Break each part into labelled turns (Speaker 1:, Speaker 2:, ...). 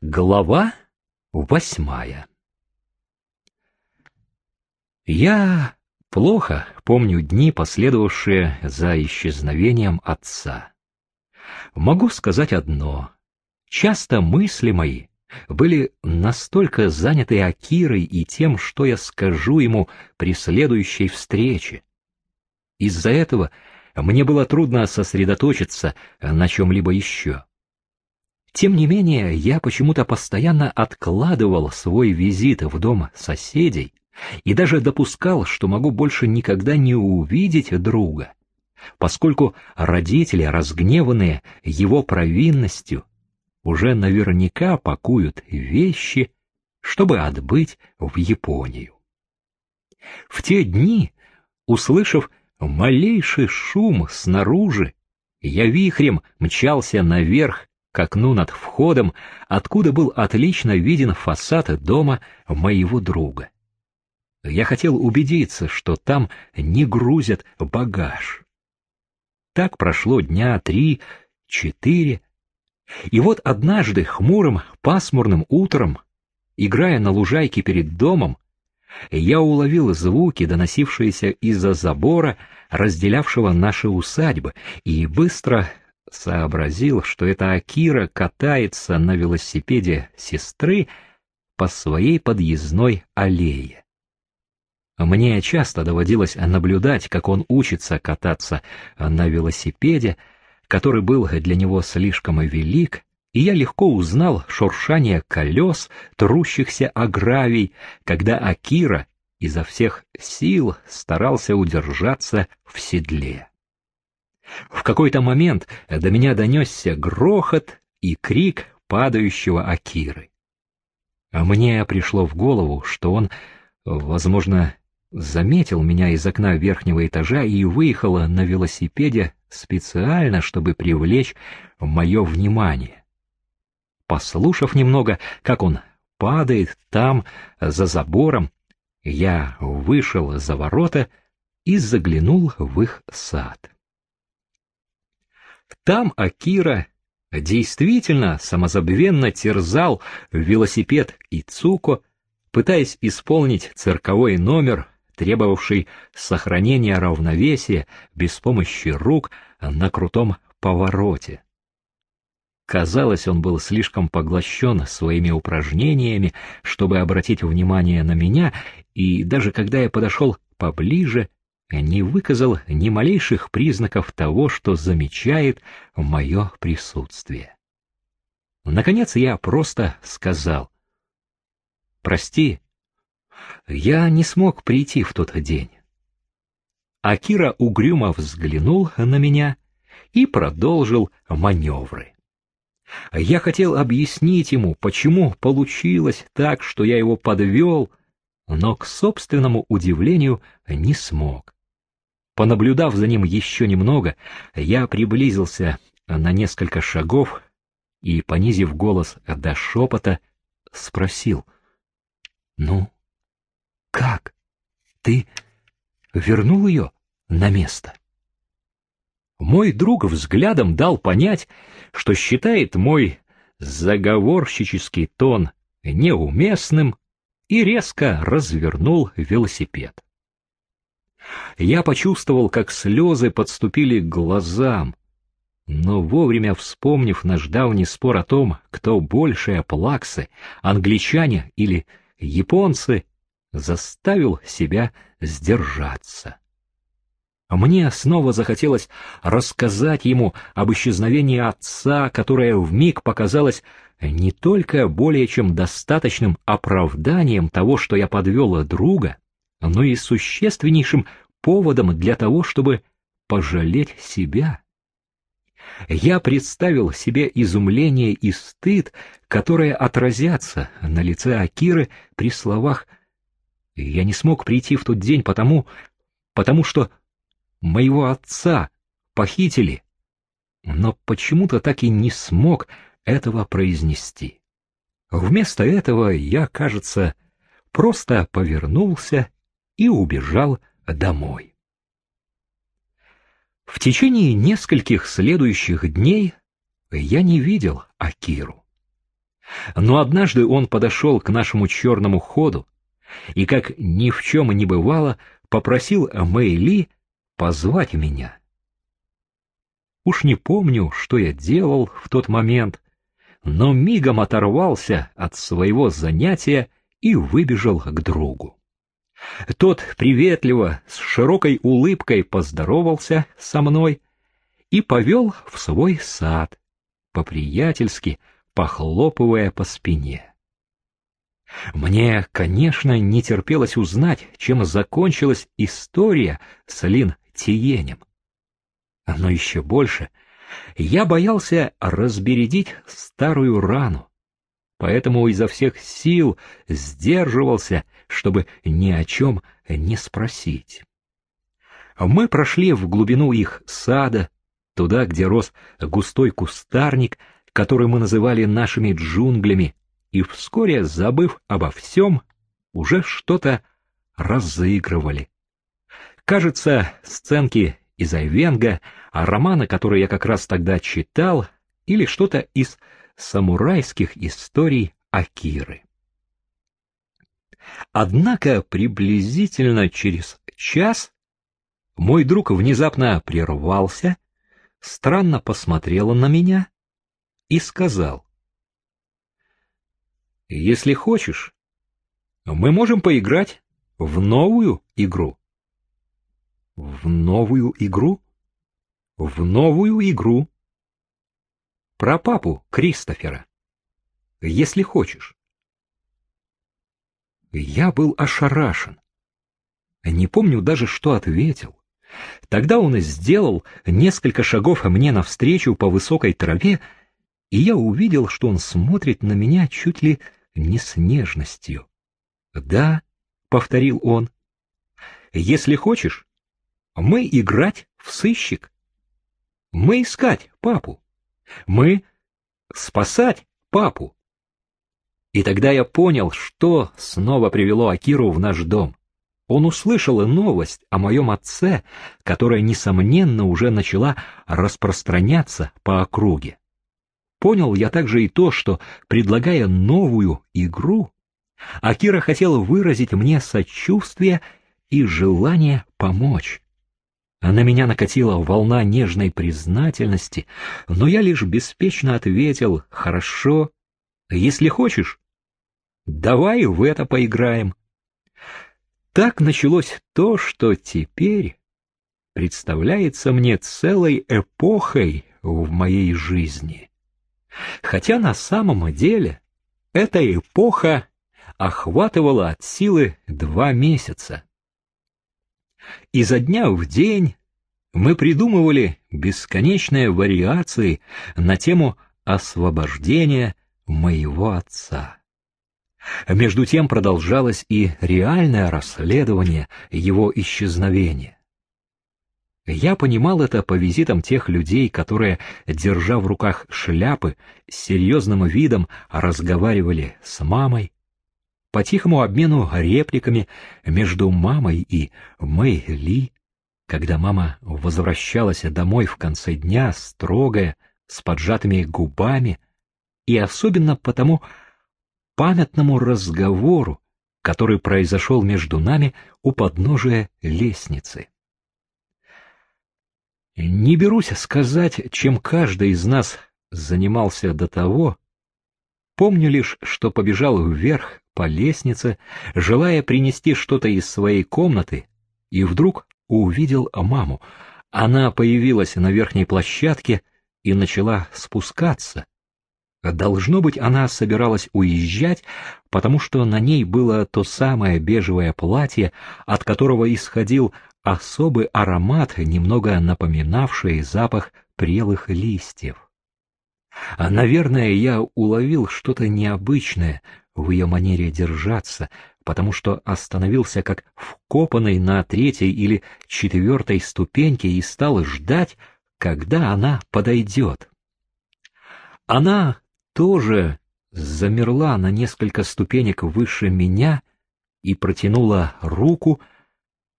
Speaker 1: Глава восьмая Я плохо помню дни, последовавшие за исчезновением отца. Могу сказать одно. Часто мысли мои были настолько заняты Акирой и тем, что я скажу ему при следующей встрече. Из-за этого мне было трудно сосредоточиться на чем-либо еще. Тем не менее, я почему-то постоянно откладывал свой визит в дом соседей и даже допускал, что могу больше никогда не увидеть друга, поскольку родители, разгневанные его провинностью, уже наверняка пакуют вещи, чтобы отбыть в Японию. В те дни, услышав малейший шум снаружи, я вихрем мчался наверх к окну над входом, откуда был отлично виден фасад дома моего друга. Я хотел убедиться, что там не грузят багаж. Так прошло дня три, четыре, и вот однажды хмурым пасмурным утром, играя на лужайке перед домом, я уловил звуки, доносившиеся из-за забора, разделявшего наши усадьбы, и быстро сообразил, что это Акира катается на велосипеде сестры по своей подъездной аллее. Мне часто доводилось наблюдать, как он учится кататься на велосипеде, который был для него слишком велик, и я легко узнал шуршание колес, трущихся о гравий, когда Акира изо всех сил старался удержаться в седле. В какой-то момент до меня донесся грохот и крик падающего Акиры. А мне пришло в голову, что он, возможно, заметил меня из окна верхнего этажа и выехал на велосипеде специально, чтобы привлечь мое внимание. Послушав немного, как он падает там, за забором, я вышел за ворота и заглянул в их сад. Там Акира действительно самозабвенно терзал велосипед Ицуко, пытаясь исполнить цирковой номер, требовавший сохранения равновесия без помощи рук на крутом повороте. Казалось, он был слишком поглощен своими упражнениями, чтобы обратить внимание на меня, и даже когда я подошел поближе, не выказал ни малейших признаков того, что замечает мое присутствие. Наконец я просто сказал, «Прости, я не смог прийти в тот день». Акира угрюмо взглянул на меня и продолжил маневры. Я хотел объяснить ему, почему получилось так, что я его подвел, но к собственному удивлению не смог. Понаблюдав за ним еще немного, я приблизился на несколько шагов и, понизив голос до шепота, спросил. — Ну, как? Ты вернул ее на место? Мой друг взглядом дал понять, что считает мой заговорщический тон неуместным и резко развернул велосипед. Я почувствовал, как слезы подступили к глазам, но вовремя вспомнив наш давний спор о том, кто большие плаксы, англичане или японцы, заставил себя сдержаться. Мне снова захотелось рассказать ему об исчезновении отца, которое вмиг показалось не только более чем достаточным оправданием того, что я подвел друга, но и существеннейшим поводом для того, чтобы пожалеть себя. Я представил себе изумление и стыд, которые отразятся на лице Акиры при словах «Я не смог прийти в тот день потому, потому что моего отца похитили, но почему-то так и не смог этого произнести. Вместо этого я, кажется, просто повернулся и убежал домой. В течение нескольких следующих дней я не видел Акиру. Но однажды он подошел к нашему черному ходу и, как ни в чем не бывало, попросил Мэйли позвать меня. Уж не помню, что я делал в тот момент, но мигом оторвался от своего занятия и выбежал к другу. Тот приветливо, с широкой улыбкой поздоровался со мной и повел в свой сад, по-приятельски похлопывая по спине. Мне, конечно, не терпелось узнать, чем закончилась история с Лин Тиенем. Но еще больше я боялся разбередить старую рану, поэтому изо всех сил сдерживался, чтобы ни о чем не спросить. Мы прошли в глубину их сада, туда, где рос густой кустарник, который мы называли нашими джунглями, и вскоре, забыв обо всем, уже что-то разыгрывали. Кажется, сценки из Айвенга, а романы, которые я как раз тогда читал, или что-то из самурайских историй Акиры. Однако приблизительно через час мой друг внезапно прервался, странно посмотрел на меня и сказал, «Если хочешь, мы можем поиграть в новую игру». «В новую игру?» «В новую игру», про папу Кристофера. Если хочешь. Я был ошарашен. Не помню даже, что ответил. Тогда он сделал несколько шагов мне навстречу по высокой траве, и я увидел, что он смотрит на меня чуть ли не с нежностью. «Да», — повторил он, — «если хочешь, мы играть в сыщик. Мы искать папу. Мы спасать папу. И тогда я понял, что снова привело Акиру в наш дом. Он услышал новость о моем отце, которая, несомненно, уже начала распространяться по округе. Понял я также и то, что, предлагая новую игру, Акира хотел выразить мне сочувствие и желание помочь. А на меня накатила волна нежной признательности, но я лишь беспечно ответил «Хорошо, если хочешь, давай в это поиграем». Так началось то, что теперь представляется мне целой эпохой в моей жизни. Хотя на самом деле эта эпоха охватывала от силы два месяца. Изо дня в день мы придумывали бесконечные вариации на тему освобождения моего отца. Между тем продолжалось и реальное расследование его исчезновения. Я понимал это по визитам тех людей, которые, держа в руках шляпы, с серьезным видом разговаривали с мамой, по тихому обмену репликами между мамой и Мэй Ли, когда мама возвращалась домой в конце дня, строгая, с поджатыми губами, и особенно по тому памятному разговору, который произошел между нами у подножия лестницы. Не берусь сказать, чем каждый из нас занимался до того, помню лишь, что побежал вверх по лестнице, желая принести что-то из своей комнаты, и вдруг увидел маму. Она появилась на верхней площадке и начала спускаться. Должно быть, она собиралась уезжать, потому что на ней было то самое бежевое платье, от которого исходил особый аромат, немного напоминавший запах прелых листьев. Наверное, я уловил что-то необычное в ее манере держаться, потому что остановился как вкопанный на третьей или четвертой ступеньке и стал ждать, когда она подойдет. Она тоже замерла на несколько ступенек выше меня и протянула руку.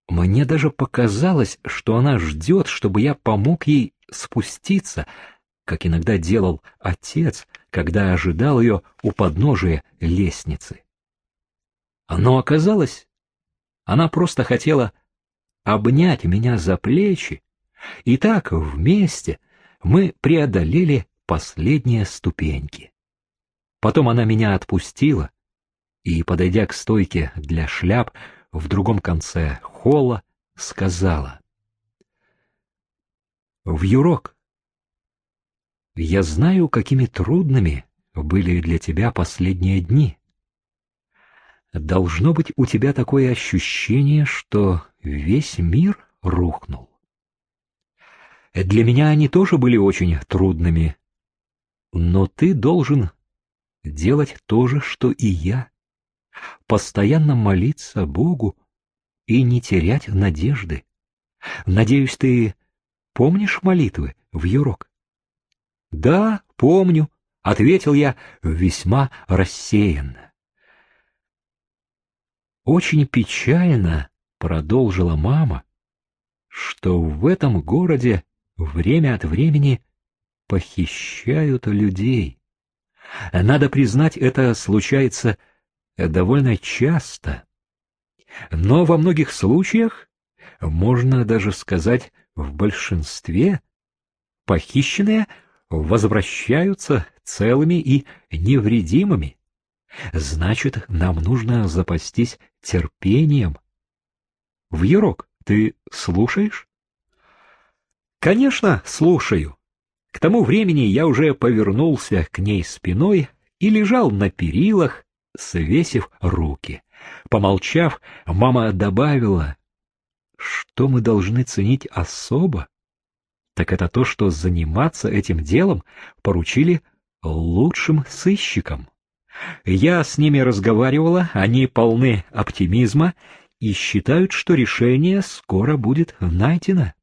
Speaker 1: Мне даже показалось, что она ждет, чтобы я помог ей спуститься, как иногда делал отец, когда ожидал ее у подножия лестницы. Но оказалось, она просто хотела обнять меня за плечи, и так вместе мы преодолели последние ступеньки. Потом она меня отпустила и, подойдя к стойке для шляп в другом конце холла, сказала. «Вьюрок, я знаю, какими трудными были для тебя последние дни. Должно быть у тебя такое ощущение, что весь мир рухнул. Для меня они тоже были очень трудными, но ты должен делать то же, что и я, постоянно молиться Богу и не терять надежды. Надеюсь, ты помнишь молитвы в Юрок? — Да, помню, — ответил я весьма рассеянно. Очень печально, — продолжила мама, — что в этом городе время от времени похищают людей. Надо признать, это случается довольно часто. Но во многих случаях, можно даже сказать, в большинстве, похищенные возвращаются целыми и невредимыми. Значит, нам нужно запастись терпением. Вьерок, ты слушаешь? Конечно, слушаю. К тому времени я уже повернулся к ней спиной и лежал на перилах, свесив руки. Помолчав, мама добавила, что мы должны ценить особо, так это то, что заниматься этим делом поручили лучшим сыщикам. Я с ними разговаривала, они полны оптимизма и считают, что решение скоро будет найдено.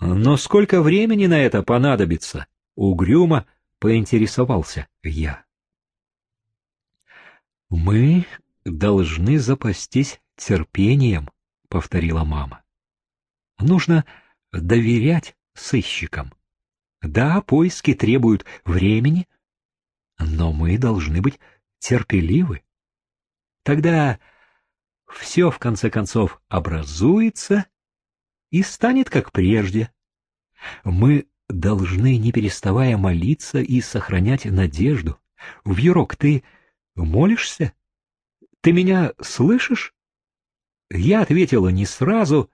Speaker 1: Но сколько времени на это понадобится? Угрюмо поинтересовался я. Мы должны запастись терпением, повторила мама. Нужно доверять сыщикам. Да, поиски требуют времени, но мы должны быть терпеливы. Тогда все в конце концов образуется и станет как прежде. Мы должны, не переставая молиться и сохранять надежду. Вьюрок, ты молишься? Ты меня слышишь? Я ответила не сразу,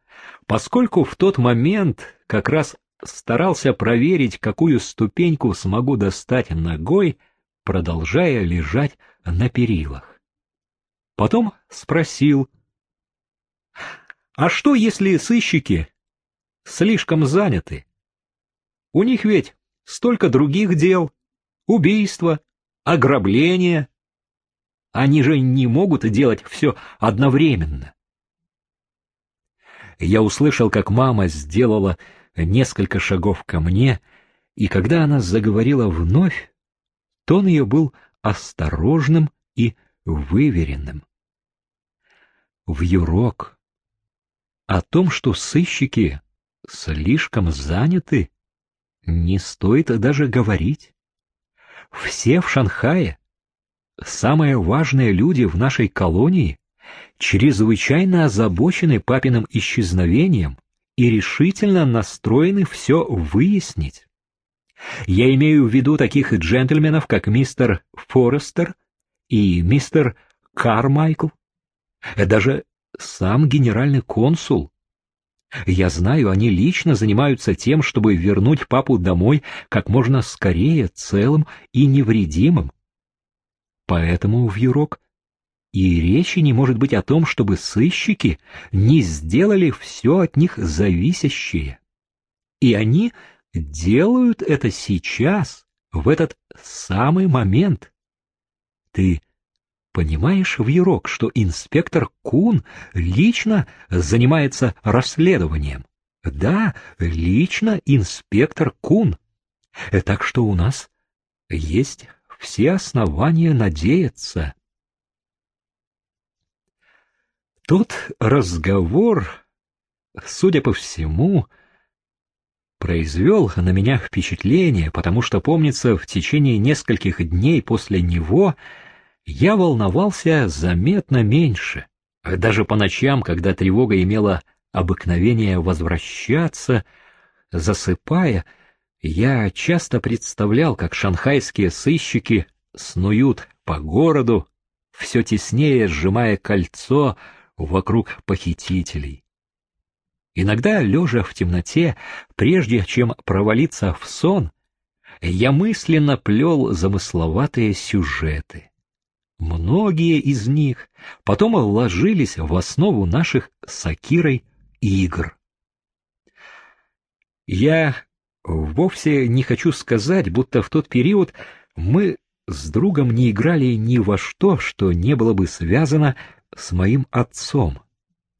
Speaker 1: поскольку в тот момент как раз старался проверить, какую ступеньку смогу достать ногой, продолжая лежать на перилах. Потом спросил, а что, если сыщики слишком заняты? У них ведь столько других дел, убийства, ограбления. Они же не могут делать все одновременно. Я услышал, как мама сделала несколько шагов ко мне, и когда она заговорила вновь, тон ее был осторожным и выверенным. В юрок о том, что сыщики слишком заняты, не стоит даже говорить. Все в Шанхае, самые важные люди в нашей колонии, чрезвычайно озабочены папиным исчезновением и решительно настроены все выяснить. Я имею в виду таких джентльменов, как мистер Форестер и мистер Кармайкл, даже сам генеральный консул. Я знаю, они лично занимаются тем, чтобы вернуть папу домой как можно скорее, целым и невредимым. Поэтому, в Юрок и речи не может быть о том, чтобы сыщики не сделали все от них зависящее. И они делают это сейчас, в этот самый момент. Ты Понимаешь, Вьерок, что инспектор Кун лично занимается расследованием? Да, лично инспектор Кун. Так что у нас есть все основания надеяться. Тот разговор, судя по всему, произвел на меня впечатление, потому что, помнится, в течение нескольких дней после него я волновался заметно меньше. Даже по ночам, когда тревога имела обыкновение возвращаться, засыпая, я часто представлял, как шанхайские сыщики снуют по городу, все теснее сжимая кольцо вокруг похитителей. Иногда, лежа в темноте, прежде чем провалиться в сон, я мысленно плел замысловатые сюжеты. Многие из них потом ложились в основу наших с Акирой игр. Я вовсе не хочу сказать, будто в тот период мы с другом не играли ни во что, что не было бы связано с моим отцом.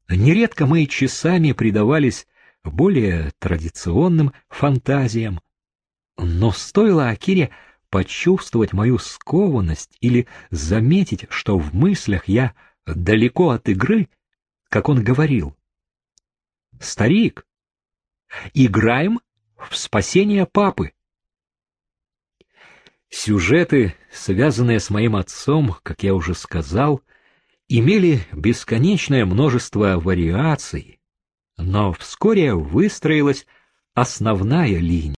Speaker 1: Нередко мы часами предавались более традиционным фантазиям. Но стоило Акире почувствовать мою скованность или заметить, что в мыслях я далеко от игры, как он говорил. «Старик, играем в спасение папы». Сюжеты, связанные с моим отцом, как я уже сказал, имели бесконечное множество вариаций, но вскоре выстроилась основная линия.